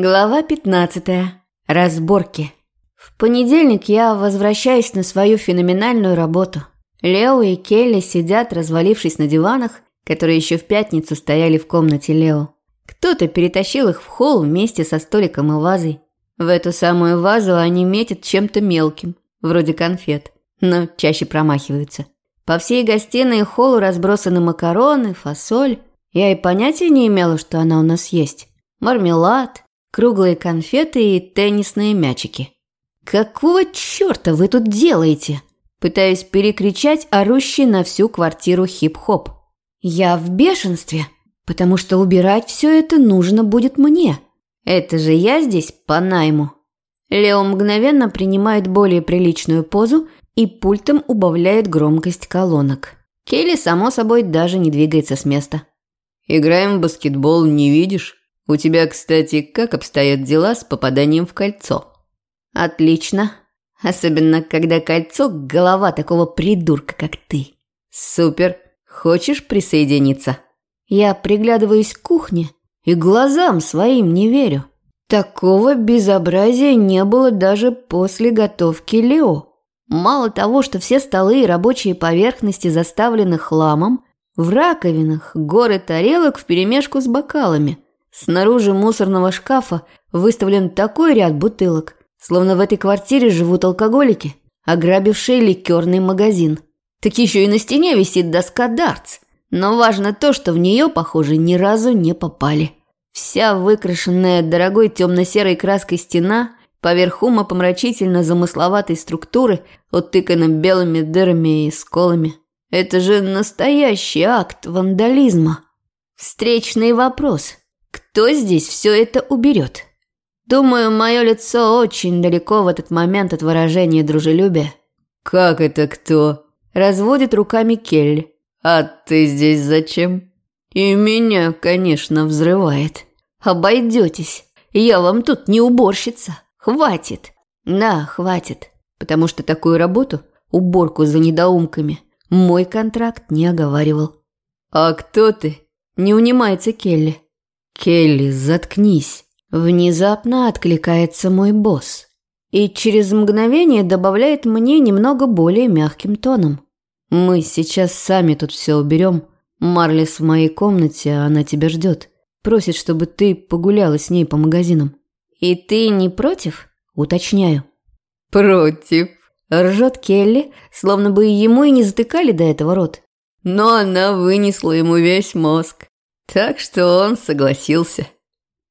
Глава 15. Разборки. В понедельник я возвращаюсь на свою феноменальную работу. Лео и Келли сидят, развалившись на диванах, которые еще в пятницу стояли в комнате Лео. Кто-то перетащил их в холл вместе со столиком и вазой. В эту самую вазу они метят чем-то мелким, вроде конфет, но чаще промахиваются. По всей гостиной и холлу разбросаны макароны, фасоль. Я и понятия не имела, что она у нас есть. Мармелад, круглые конфеты и теннисные мячики. «Какого черта вы тут делаете?» Пытаюсь перекричать орущий на всю квартиру хип-хоп. «Я в бешенстве, потому что убирать все это нужно будет мне. Это же я здесь по найму». Лео мгновенно принимает более приличную позу и пультом убавляет громкость колонок. Келли, само собой, даже не двигается с места. «Играем в баскетбол, не видишь?» У тебя, кстати, как обстоят дела с попаданием в кольцо? Отлично. Особенно, когда кольцо – голова такого придурка, как ты. Супер. Хочешь присоединиться? Я приглядываюсь к кухне и глазам своим не верю. Такого безобразия не было даже после готовки Лео. Мало того, что все столы и рабочие поверхности заставлены хламом, в раковинах горы тарелок вперемешку с бокалами – Снаружи мусорного шкафа выставлен такой ряд бутылок, словно в этой квартире живут алкоголики, ограбившие ликерный магазин. Так еще и на стене висит доска дартс, но важно то, что в нее, похоже, ни разу не попали. Вся выкрашенная дорогой темно-серой краской стена поверх умопомрачительно замысловатой структуры утыкана белыми дырами и сколами. Это же настоящий акт вандализма. Встречный вопрос. Кто здесь все это уберет? Думаю, мое лицо очень далеко в этот момент от выражения дружелюбия. «Как это кто?» – разводит руками Келли. «А ты здесь зачем?» «И меня, конечно, взрывает. Обойдетесь. Я вам тут не уборщица. Хватит». «Да, хватит. Потому что такую работу, уборку за недоумками, мой контракт не оговаривал». «А кто ты?» – не унимается Келли. «Келли, заткнись!» Внезапно откликается мой босс. И через мгновение добавляет мне немного более мягким тоном. «Мы сейчас сами тут все уберем. Марлис в моей комнате, она тебя ждет. Просит, чтобы ты погуляла с ней по магазинам». «И ты не против?» Уточняю. «Против», – ржет Келли, словно бы ему и не затыкали до этого рот. Но она вынесла ему весь мозг. Так что он согласился.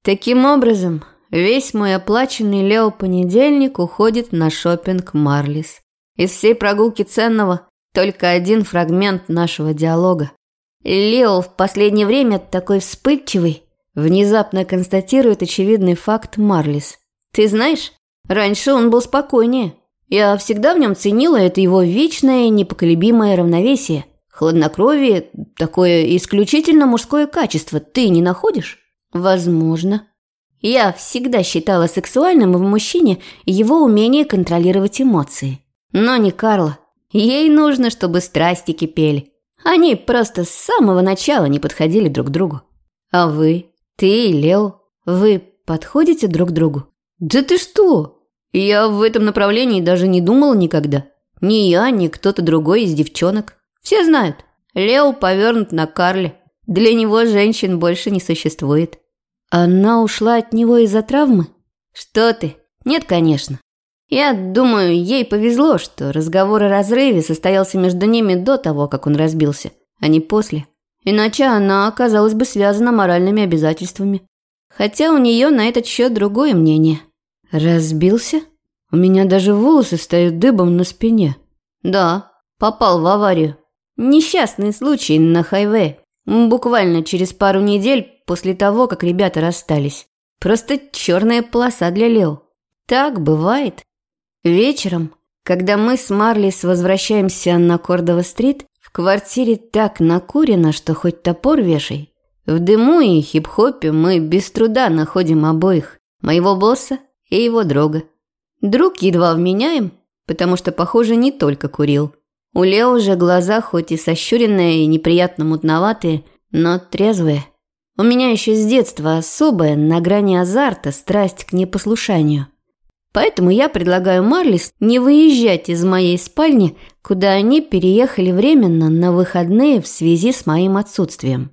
Таким образом, весь мой оплаченный Лео понедельник уходит на шопинг Марлис. Из всей прогулки ценного только один фрагмент нашего диалога. Лео в последнее время такой вспыльчивый, внезапно констатирует очевидный факт Марлис. Ты знаешь, раньше он был спокойнее. Я всегда в нем ценила это его вечное непоколебимое равновесие – Хладнокровие – такое исключительно мужское качество, ты не находишь? Возможно. Я всегда считала сексуальным в мужчине его умение контролировать эмоции. Но не Карла. Ей нужно, чтобы страсти кипели. Они просто с самого начала не подходили друг к другу. А вы, ты и Лео, вы подходите друг к другу? Да ты что? Я в этом направлении даже не думала никогда. Ни я, ни кто-то другой из девчонок. Все знают, Лео повернут на Карле. Для него женщин больше не существует. Она ушла от него из-за травмы? Что ты? Нет, конечно. Я думаю, ей повезло, что разговор о разрыве состоялся между ними до того, как он разбился, а не после. Иначе она оказалась бы связана моральными обязательствами. Хотя у нее на этот счет другое мнение. Разбился? У меня даже волосы встают дыбом на спине. Да, попал в аварию. Несчастный случай на хайве. Буквально через пару недель после того, как ребята расстались. Просто черная полоса для Лео. Так бывает. Вечером, когда мы с Марлис возвращаемся на Кордова-стрит, в квартире так накурено, что хоть топор вешай. В дыму и хип-хопе мы без труда находим обоих. Моего босса и его друга. Друг едва вменяем, потому что, похоже, не только курил. У Лео же глаза хоть и сощуренные и неприятно мутноватые, но трезвые. У меня еще с детства особая, на грани азарта, страсть к непослушанию. Поэтому я предлагаю Марлис не выезжать из моей спальни, куда они переехали временно на выходные в связи с моим отсутствием.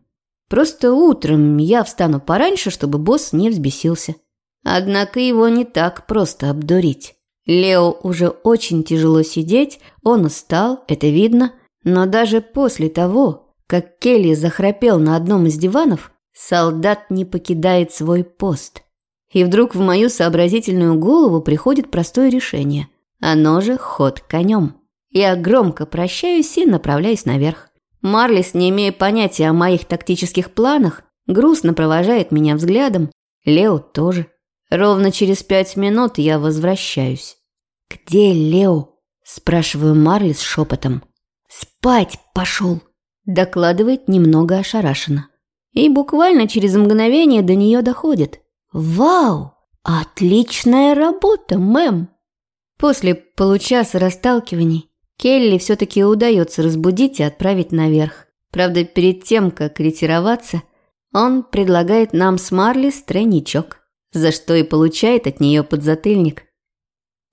Просто утром я встану пораньше, чтобы босс не взбесился. Однако его не так просто обдурить. Лео уже очень тяжело сидеть, он устал, это видно, но даже после того, как Келли захрапел на одном из диванов, солдат не покидает свой пост. И вдруг в мою сообразительную голову приходит простое решение. Оно же ход конем. Я громко прощаюсь и направляюсь наверх. Марлис, не имея понятия о моих тактических планах, грустно провожает меня взглядом. Лео тоже. Ровно через пять минут я возвращаюсь. «Где Лео?» – спрашиваю Марлис шепотом. «Спать пошел», – докладывает немного ошарашенно. И буквально через мгновение до нее доходит. «Вау! Отличная работа, мэм!» После получаса расталкиваний Келли все-таки удается разбудить и отправить наверх. Правда, перед тем, как ретироваться, он предлагает нам с Марли тройничок, за что и получает от нее подзатыльник.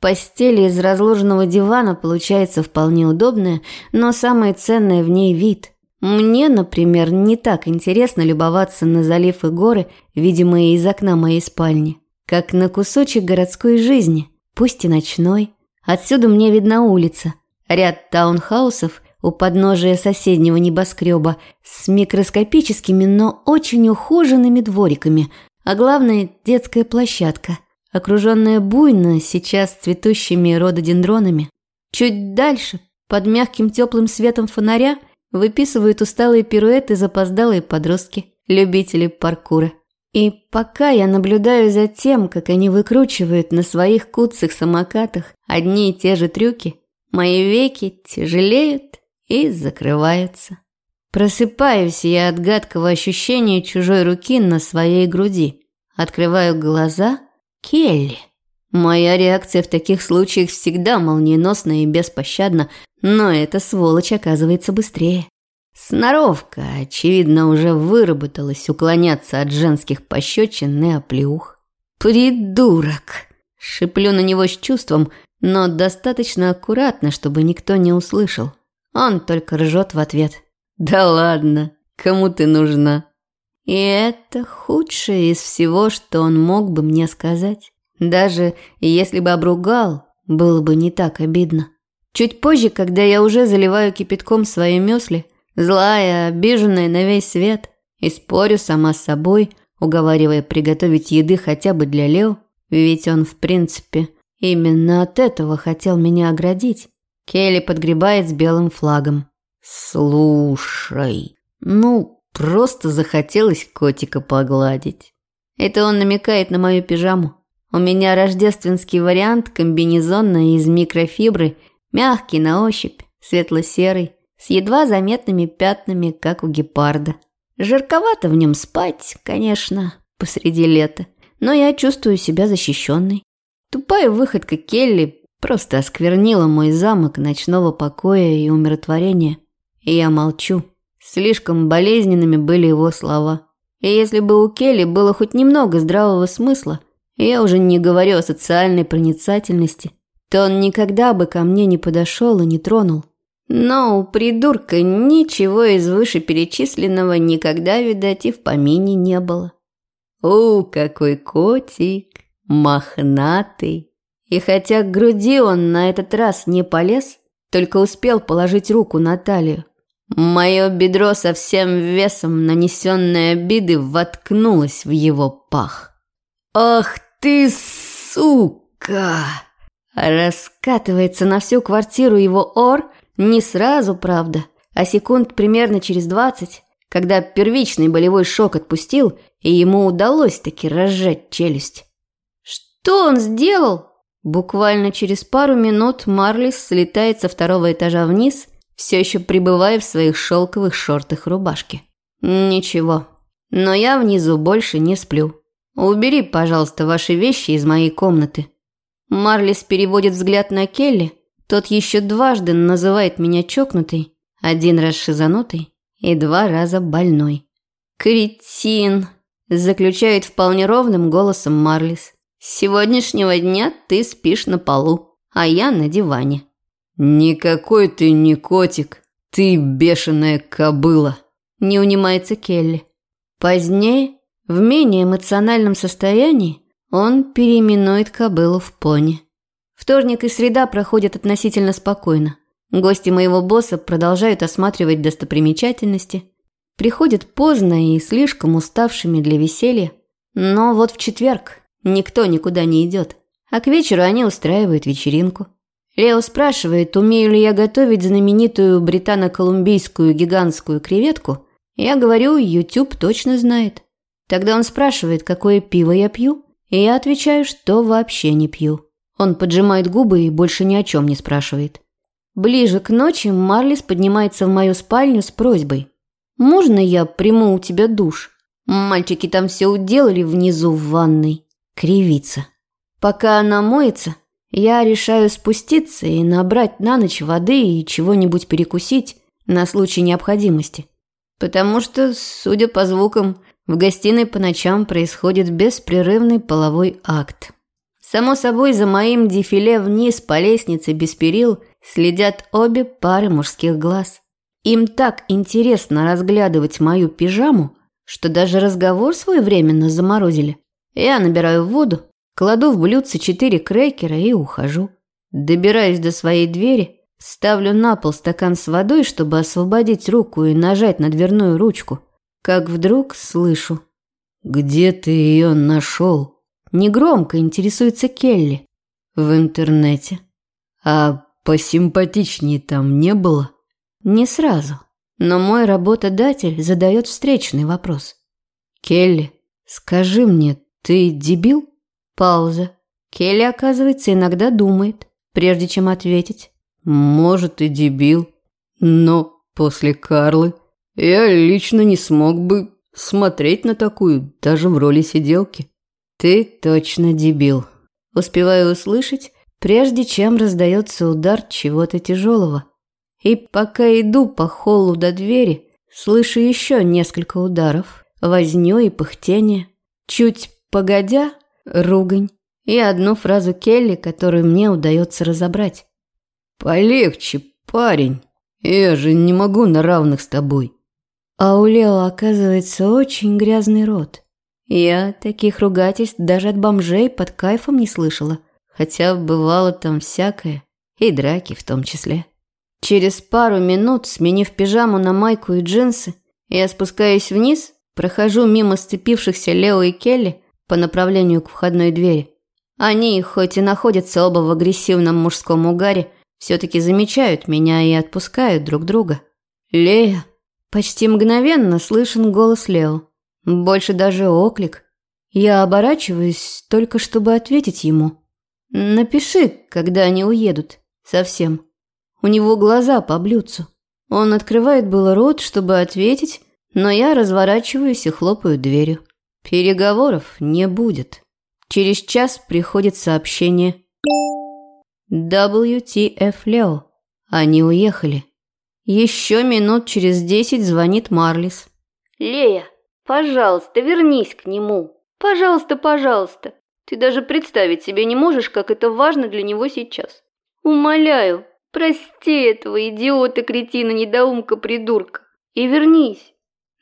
Постель из разложенного дивана получается вполне удобная, но самое ценное в ней вид. Мне, например, не так интересно любоваться на залив и горы, видимые из окна моей спальни, как на кусочек городской жизни, пусть и ночной. Отсюда мне видна улица, ряд таунхаусов у подножия соседнего небоскреба с микроскопическими, но очень ухоженными двориками, а главное – детская площадка, окруженная буйно сейчас цветущими рододендронами. Чуть дальше, под мягким теплым светом фонаря – выписывают усталые пируэты запоздалые подростки, любители паркура. И пока я наблюдаю за тем, как они выкручивают на своих куцых самокатах одни и те же трюки, мои веки тяжелеют и закрываются. Просыпаюсь я от гадкого ощущения чужой руки на своей груди. Открываю глаза. Келли. Моя реакция в таких случаях всегда молниеносна и беспощадна, но эта сволочь оказывается быстрее. Сноровка, очевидно, уже выработалась уклоняться от женских пощечин и оплеух. «Придурок!» Шиплю на него с чувством, но достаточно аккуратно, чтобы никто не услышал. Он только ржет в ответ. «Да ладно, кому ты нужна?» И это худшее из всего, что он мог бы мне сказать. Даже если бы обругал, было бы не так обидно. Чуть позже, когда я уже заливаю кипятком свои мюсли, злая, обиженная на весь свет, и спорю сама с собой, уговаривая приготовить еды хотя бы для Лео, ведь он, в принципе, именно от этого хотел меня оградить. Келли подгребает с белым флагом. «Слушай, ну, просто захотелось котика погладить». Это он намекает на мою пижаму. У меня рождественский вариант комбинезона из микрофибры, мягкий на ощупь, светло-серый, с едва заметными пятнами, как у гепарда. Жарковато в нем спать, конечно, посреди лета, но я чувствую себя защищенной. Тупая выходка Келли просто осквернила мой замок ночного покоя и умиротворения. И я молчу. Слишком болезненными были его слова. И если бы у Келли было хоть немного здравого смысла – я уже не говорю о социальной проницательности, то он никогда бы ко мне не подошел и не тронул. Но у придурка ничего из вышеперечисленного никогда, видать, и в помине не было. О, какой котик, мохнатый. И хотя к груди он на этот раз не полез, только успел положить руку на талию, мое бедро со всем весом нанесенной обиды воткнулось в его пах. «Ах ты сука!» Раскатывается на всю квартиру его ор, не сразу, правда, а секунд примерно через двадцать, когда первичный болевой шок отпустил, и ему удалось таки разжать челюсть. «Что он сделал?» Буквально через пару минут Марлис слетает со второго этажа вниз, все еще пребывая в своих шелковых шортах рубашке. «Ничего, но я внизу больше не сплю». «Убери, пожалуйста, ваши вещи из моей комнаты». Марлис переводит взгляд на Келли. Тот еще дважды называет меня чокнутой, один раз шизанутой и два раза больной. «Кретин!» – заключает вполне ровным голосом Марлис. «С сегодняшнего дня ты спишь на полу, а я на диване». «Никакой ты не котик, ты бешеная кобыла», – не унимается Келли. Позднее, в менее эмоциональном состоянии, он переименует кобылу в пони. Вторник и среда проходят относительно спокойно. Гости моего босса продолжают осматривать достопримечательности. Приходят поздно и слишком уставшими для веселья. Но вот в четверг никто никуда не идет. А к вечеру они устраивают вечеринку. Лео спрашивает, умею ли я готовить знаменитую британо-колумбийскую гигантскую креветку. Я говорю, YouTube точно знает. Тогда он спрашивает, какое пиво я пью, и я отвечаю, что вообще не пью. Он поджимает губы и больше ни о чем не спрашивает. Ближе к ночи Марлис поднимается в мою спальню с просьбой. «Можно я приму у тебя душ? Мальчики там все уделали внизу в ванной». Кривится. Пока она моется, я решаю спуститься и набрать на ночь воды и чего-нибудь перекусить на случай необходимости. Потому что, судя по звукам, в гостиной по ночам происходит беспрерывный половой акт. Само собой, за моим дефиле вниз по лестнице без перил – следят обе пары мужских глаз. Им так интересно разглядывать мою пижаму, что даже разговор своевременно заморозили. Я набираю воду, кладу в блюдце четыре крекера и ухожу. Добираюсь до своей двери, ставлю на пол стакан с водой, чтобы освободить руку и нажать на дверную ручку. Как вдруг слышу. «Где ты ее нашел?» Негромко интересуется Келли. «В интернете». «А Посимпатичнее там не было? Не сразу. Но мой работодатель задает встречный вопрос. Келли, скажи мне, ты дебил? Пауза. Келли, оказывается, иногда думает, прежде чем ответить. Может и дебил, но после Карлы я лично не смог бы смотреть на такую, даже в роли сиделки. Ты точно дебил. Успеваю услышать, прежде чем раздается удар чего-то тяжелого. И пока иду по холлу до двери, слышу еще несколько ударов, возню и пыхтение. Чуть погодя, ругань и одну фразу Келли, которую мне удается разобрать. «Полегче, парень, я же не могу на равных с тобой». А у Лео, оказывается, очень грязный рот. Я таких ругательств даже от бомжей под кайфом не слышала – хотя бывало там всякое, и драки в том числе. Через пару минут, сменив пижаму на майку и джинсы, я спускаюсь вниз, прохожу мимо сцепившихся Лео и Келли по направлению к входной двери. Они, хоть и находятся оба в агрессивном мужском угаре, все-таки замечают меня и отпускают друг друга. «Лея!» Почти мгновенно слышен голос Лео. Больше даже оклик. Я оборачиваюсь, только чтобы ответить ему. Напиши, когда они уедут. Совсем. У него глаза по блюдцу. Он открывает было рот, чтобы ответить, но я разворачиваюсь и хлопаю дверью. Переговоров не будет. Через час приходит сообщение. WTF Лео. Они уехали. Еще минут через десять звонит Марлис. «Лея, пожалуйста, вернись к нему. Пожалуйста, пожалуйста. Ты даже представить себе не можешь, как это важно для него сейчас. Умоляю, прости этого идиота, кретина, недоумка, придурка. И вернись.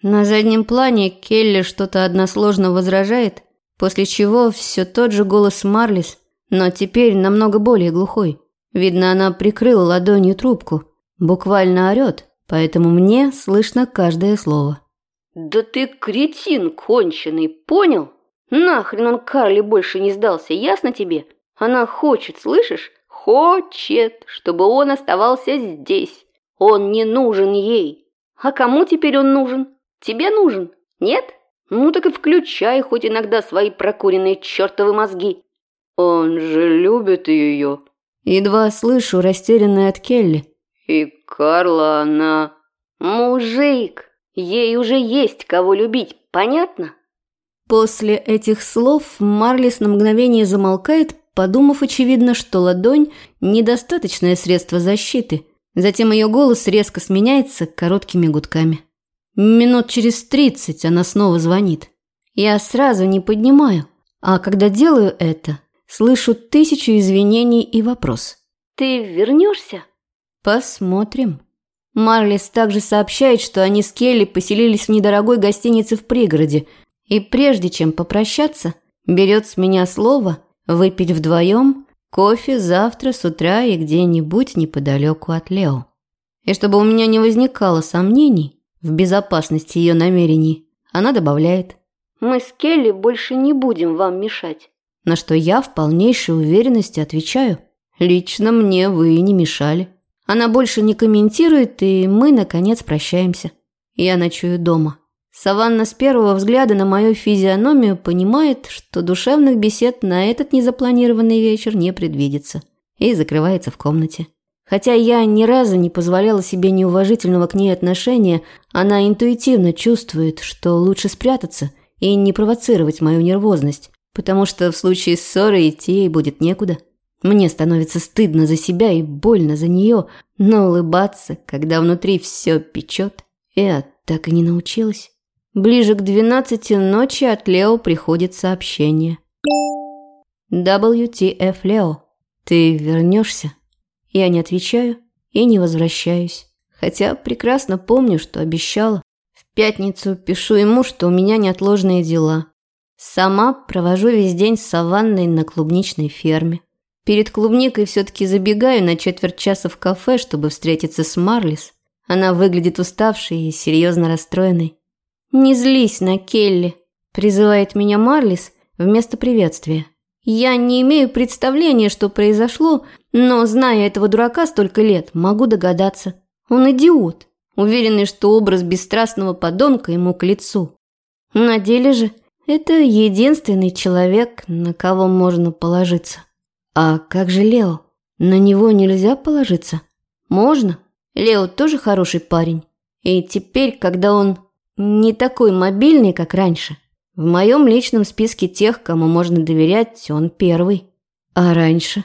На заднем плане Келли что-то односложно возражает, после чего все тот же голос Марлис, но теперь намного более глухой. Видно, она прикрыла ладонью трубку, буквально орет, поэтому мне слышно каждое слово. «Да ты кретин конченый, понял?» Нахрен он Карли больше не сдался, ясно тебе? Она хочет, слышишь? Хочет, чтобы он оставался здесь. Он не нужен ей. А кому теперь он нужен? Тебе нужен? Нет? Ну так и включай хоть иногда свои прокуренные чертовы мозги. Он же любит ее. Едва слышу, растерянная от Келли. И Карла она... Мужик, ей уже есть кого любить, понятно? После этих слов Марлис на мгновение замолкает, подумав, очевидно, что ладонь – недостаточное средство защиты. Затем ее голос резко сменяется короткими гудками. Минут через тридцать она снова звонит. Я сразу не поднимаю, а когда делаю это, слышу тысячу извинений и вопрос. «Ты вернешься?» «Посмотрим». Марлис также сообщает, что они с Келли поселились в недорогой гостинице в пригороде, и прежде чем попрощаться, берет с меня слово выпить вдвоем кофе завтра с утра и где-нибудь неподалеку от Лео. И чтобы у меня не возникало сомнений в безопасности ее намерений, она добавляет «Мы с Келли больше не будем вам мешать». На что я в полнейшей уверенности отвечаю «Лично мне вы не мешали». Она больше не комментирует, и мы, наконец, прощаемся. Я ночую дома. Саванна с первого взгляда на мою физиономию понимает, что душевных бесед на этот незапланированный вечер не предвидится, и закрывается в комнате. Хотя я ни разу не позволяла себе неуважительного к ней отношения, она интуитивно чувствует, что лучше спрятаться и не провоцировать мою нервозность, потому что в случае ссоры идти ей будет некуда. Мне становится стыдно за себя и больно за нее, но улыбаться, когда внутри все печет, я так и не научилась. Ближе к двенадцати ночи от Лео приходит сообщение. WTF Лео, ты вернешься? Я не отвечаю и не возвращаюсь, хотя прекрасно помню, что обещала. В пятницу пишу ему, что у меня неотложные дела. Сама провожу весь день с Саванной на клубничной ферме. Перед клубникой все-таки забегаю на четверть часа в кафе, чтобы встретиться с Марлис. Она выглядит уставшей и серьезно расстроенной. «Не злись на Келли», – призывает меня Марлис вместо приветствия. «Я не имею представления, что произошло, но, зная этого дурака столько лет, могу догадаться. Он идиот, уверенный, что образ бесстрастного подонка ему к лицу. На деле же это единственный человек, на кого можно положиться». А как же Лео? На него нельзя положиться? Можно. Лео тоже хороший парень. И теперь, когда он не такой мобильный, как раньше, в моем личном списке тех, кому можно доверять, он первый. А раньше?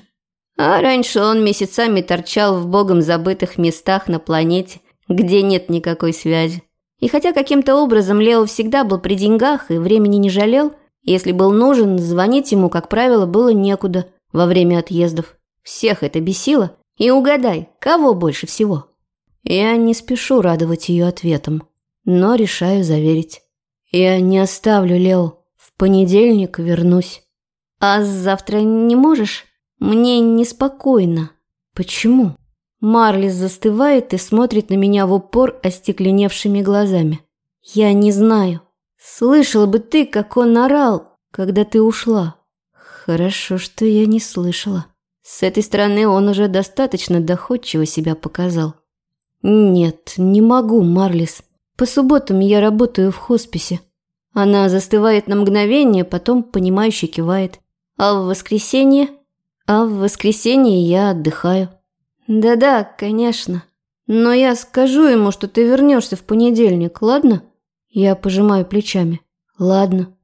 А раньше он месяцами торчал в богом забытых местах на планете, где нет никакой связи. И хотя каким-то образом Лео всегда был при деньгах и времени не жалел, если был нужен, звонить ему, как правило, было некуда – во время отъездов. Всех это бесило. И угадай, кого больше всего? Я не спешу радовать ее ответом, но решаю заверить. Я не оставлю Лео. В понедельник вернусь. А завтра не можешь? Мне неспокойно. Почему? Марлис застывает и смотрит на меня в упор остекленевшими глазами. Я не знаю. Слышала бы ты, как он орал, когда ты ушла. Хорошо, что я не слышала. С этой стороны он уже достаточно доходчиво себя показал. Нет, не могу, Марлис. По субботам я работаю в хосписе. Она застывает на мгновение, потом понимающе кивает. А в воскресенье? А в воскресенье я отдыхаю. Да-да, конечно. Но я скажу ему, что ты вернешься в понедельник, ладно? Я пожимаю плечами. Ладно.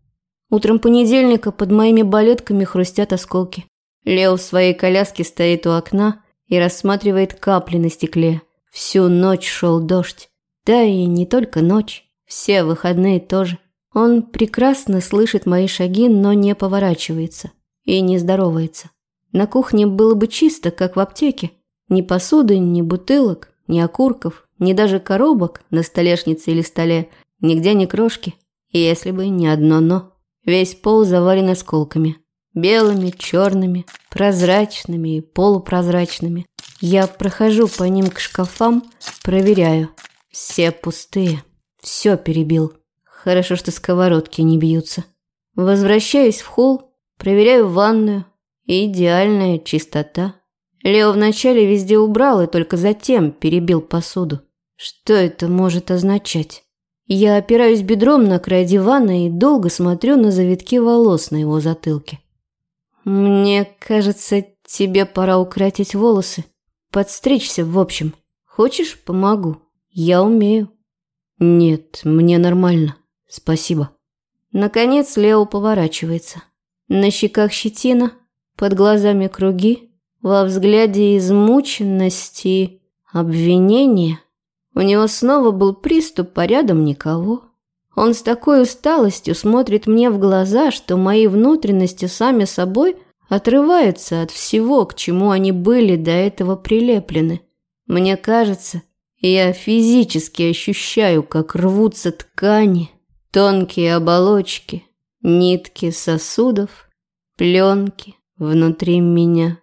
Утром понедельника под моими балетками хрустят осколки. Лео в своей коляске стоит у окна и рассматривает капли на стекле. Всю ночь шел дождь. Да и не только ночь, все выходные тоже. Он прекрасно слышит мои шаги, но не поворачивается и не здоровается. На кухне было бы чисто, как в аптеке. Ни посуды, ни бутылок, ни окурков, ни даже коробок на столешнице или столе, нигде ни крошки, если бы не одно «но». Весь пол завален осколками. Белыми, черными, прозрачными и полупрозрачными. Я прохожу по ним к шкафам, проверяю. Все пустые. Все перебил. Хорошо, что сковородки не бьются. Возвращаюсь в холл, проверяю ванную. Идеальная чистота. Лео вначале везде убрал и только затем перебил посуду. Что это может означать? Я опираюсь бедром на край дивана и долго смотрю на завитки волос на его затылке. «Мне кажется, тебе пора укоротить волосы. Подстричься, в общем. Хочешь, помогу? Я умею». «Нет, мне нормально. Спасибо». Наконец Лео поворачивается. На щеках щетина, под глазами круги, во взгляде измученности, обвинения – У него снова был приступ, а рядом никого. Он с такой усталостью смотрит мне в глаза, что мои внутренности сами собой отрываются от всего, к чему они были до этого прилеплены. Мне кажется, я физически ощущаю, как рвутся ткани, тонкие оболочки, нитки сосудов, пленки внутри меня.